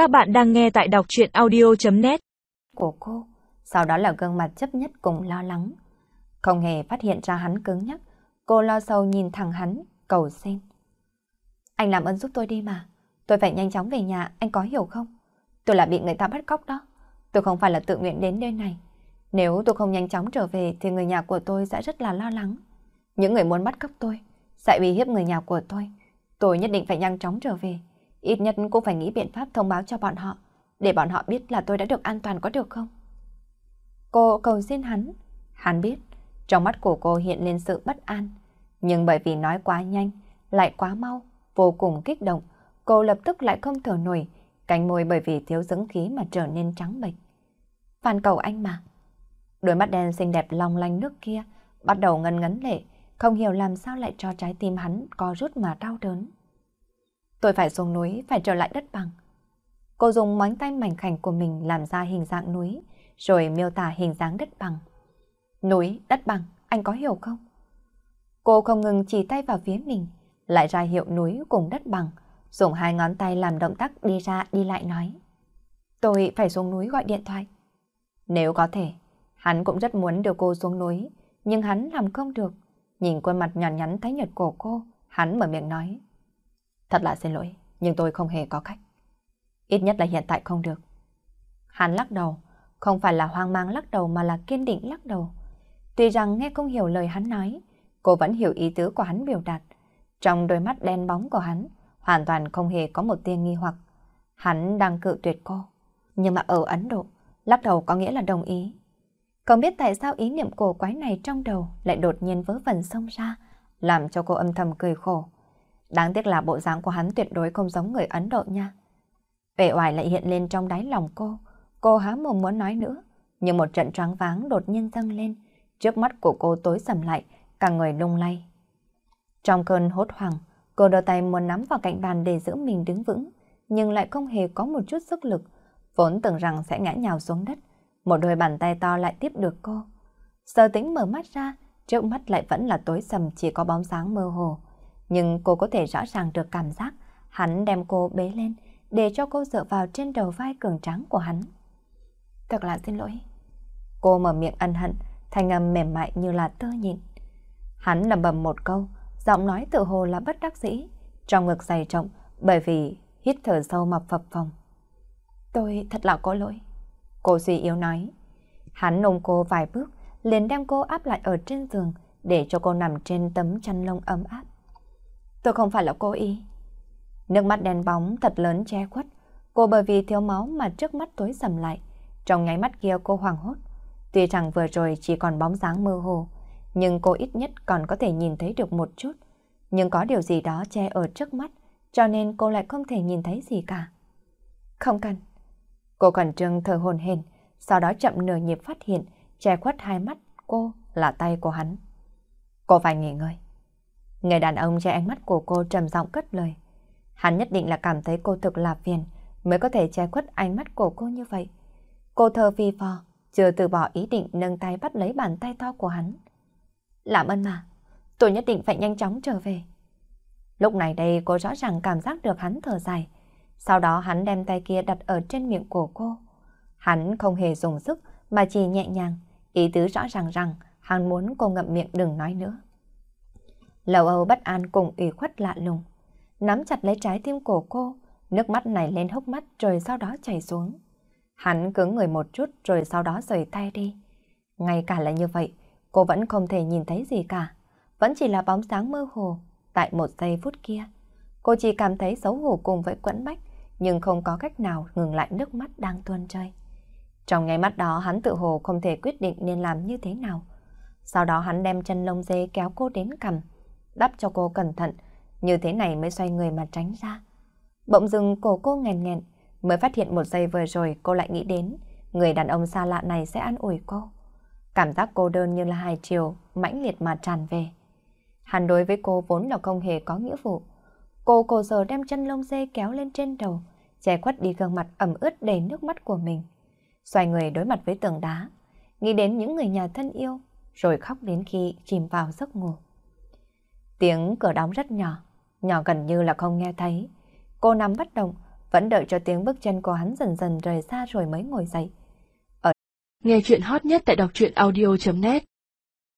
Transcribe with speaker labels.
Speaker 1: Các bạn đang nghe tại đọc chuyện audio.net
Speaker 2: Của cô, sau đó là gương mặt chấp nhất cùng lo lắng. Không hề phát hiện ra hắn cứng nhắc, cô lo sâu nhìn thẳng hắn, cầu xin. Anh làm ơn giúp tôi đi mà, tôi phải nhanh chóng về nhà, anh có hiểu không? Tôi là bị người ta bắt cóc đó, tôi không phải là tự nguyện đến nơi này. Nếu tôi không nhanh chóng trở về thì người nhà của tôi sẽ rất là lo lắng. Những người muốn bắt cóc tôi, sẽ uy hiếp người nhà của tôi. Tôi nhất định phải nhanh chóng trở về. Ít nhất cũng phải nghĩ biện pháp thông báo cho bọn họ, để bọn họ biết là tôi đã được an toàn có được không? Cô cầu xin hắn. Hắn biết, trong mắt của cô hiện lên sự bất an. Nhưng bởi vì nói quá nhanh, lại quá mau, vô cùng kích động, cô lập tức lại không thở nổi, cánh môi bởi vì thiếu dưỡng khí mà trở nên trắng bệch. Phan cầu anh mà. Đôi mắt đen xinh đẹp long lanh nước kia, bắt đầu ngân ngấn lệ, không hiểu làm sao lại cho trái tim hắn co rút mà đau đớn. Tôi phải xuống núi, phải trở lại đất bằng. Cô dùng móng tay mảnh khảnh của mình làm ra hình dạng núi, rồi miêu tả hình dáng đất bằng. Núi, đất bằng, anh có hiểu không? Cô không ngừng chỉ tay vào phía mình, lại ra hiệu núi cùng đất bằng, dùng hai ngón tay làm động tác đi ra đi lại nói. Tôi phải xuống núi gọi điện thoại. Nếu có thể, hắn cũng rất muốn đưa cô xuống núi, nhưng hắn làm không được. Nhìn khuôn mặt nhỏ nhắn thấy nhật của cô, hắn mở miệng nói. Thật là xin lỗi, nhưng tôi không hề có cách. Ít nhất là hiện tại không được. Hắn lắc đầu, không phải là hoang mang lắc đầu mà là kiên định lắc đầu. Tuy rằng nghe không hiểu lời hắn nói, cô vẫn hiểu ý tứ của hắn biểu đạt. Trong đôi mắt đen bóng của hắn, hoàn toàn không hề có một tia nghi hoặc. Hắn đang cự tuyệt cô. Nhưng mà ở Ấn Độ, lắc đầu có nghĩa là đồng ý. Không biết tại sao ý niệm cổ quái này trong đầu lại đột nhiên vớ vẩn xông ra, làm cho cô âm thầm cười khổ. Đáng tiếc là bộ dáng của hắn tuyệt đối không giống người Ấn Độ nha. Vẻ oải lại hiện lên trong đáy lòng cô. Cô há mồm muốn nói nữa, nhưng một trận choáng váng đột nhiên dâng lên. Trước mắt của cô tối sầm lại, cả người lung lay. Trong cơn hốt hoảng, cô đưa tay muốn nắm vào cạnh bàn để giữ mình đứng vững, nhưng lại không hề có một chút sức lực. Vốn tưởng rằng sẽ ngã nhào xuống đất, một đôi bàn tay to lại tiếp được cô. Sơ tính mở mắt ra, trước mắt lại vẫn là tối sầm chỉ có bóng sáng mơ hồ. Nhưng cô có thể rõ ràng được cảm giác hắn đem cô bế lên để cho cô dựa vào trên đầu vai cường trắng của hắn. Thật là xin lỗi. Cô mở miệng ân hận, thanh âm mềm mại như là tơ nhịn. Hắn lầm bầm một câu, giọng nói tự hồ là bất đắc dĩ, trong ngực dày trọng bởi vì hít thở sâu mà phập phồng. Tôi thật là có lỗi. Cô suy yếu nói. Hắn ôm cô vài bước, liền đem cô áp lại ở trên giường để cho cô nằm trên tấm chăn lông ấm áp. Tôi không phải là cố ý. Nước mắt đen bóng thật lớn che khuất. Cô bởi vì thiếu máu mà trước mắt tối sầm lại. Trong nháy mắt kia cô hoảng hốt. Tuy rằng vừa rồi chỉ còn bóng dáng mơ hồ, nhưng cô ít nhất còn có thể nhìn thấy được một chút. Nhưng có điều gì đó che ở trước mắt, cho nên cô lại không thể nhìn thấy gì cả. Không cần. Cô khẩn trương thở hồn hển, sau đó chậm nửa nhịp phát hiện che khuất hai mắt cô là tay của hắn. Cô phải nghỉ ngơi. Người đàn ông che ánh mắt của cô trầm giọng cất lời. Hắn nhất định là cảm thấy cô thực là phiền mới có thể che khuất ánh mắt của cô như vậy. Cô thơ vi phò, chưa từ bỏ ý định nâng tay bắt lấy bàn tay to của hắn. Làm ơn mà, tôi nhất định phải nhanh chóng trở về. Lúc này đây cô rõ ràng cảm giác được hắn thở dài. Sau đó hắn đem tay kia đặt ở trên miệng của cô. Hắn không hề dùng sức mà chỉ nhẹ nhàng, ý tứ rõ ràng rằng hắn muốn cô ngậm miệng đừng nói nữa. Lầu âu bất an cùng ủy khuất lạ lùng. Nắm chặt lấy trái tim của cô, nước mắt này lên hốc mắt rồi sau đó chảy xuống. Hắn cứng người một chút rồi sau đó rời tay đi. Ngay cả là như vậy, cô vẫn không thể nhìn thấy gì cả. Vẫn chỉ là bóng sáng mơ hồ. Tại một giây phút kia, cô chỉ cảm thấy xấu hổ cùng với quẫn bách, nhưng không có cách nào ngừng lại nước mắt đang tuôn rơi. Trong ngay mắt đó hắn tự hồ không thể quyết định nên làm như thế nào. Sau đó hắn đem chân lông dê kéo cô đến cầm, đắp cho cô cẩn thận, như thế này mới xoay người mà tránh ra. Bỗng dưng cổ cô nghèn nghẹn, mới phát hiện một giây vừa rồi cô lại nghĩ đến người đàn ông xa lạ này sẽ an ủi cô. Cảm giác cô đơn như là hai chiều, mãnh liệt mà tràn về. Hắn đối với cô vốn là không hề có nghĩa vụ. Cô cổ giờ đem chân lông dê kéo lên trên đầu, che khuất đi gương mặt ẩm ướt đầy nước mắt của mình. Xoay người đối mặt với tường đá, nghĩ đến những người nhà thân yêu, rồi khóc đến khi chìm vào giấc ngủ. Tiếng cửa đóng rất nhỏ, nhỏ gần như là không nghe thấy. Cô nằm bất động, vẫn đợi cho tiếng bước chân của hắn dần dần rời xa rồi mới ngồi dậy.
Speaker 1: Nghe chuyện hot nhất tại đọc truyện audio.net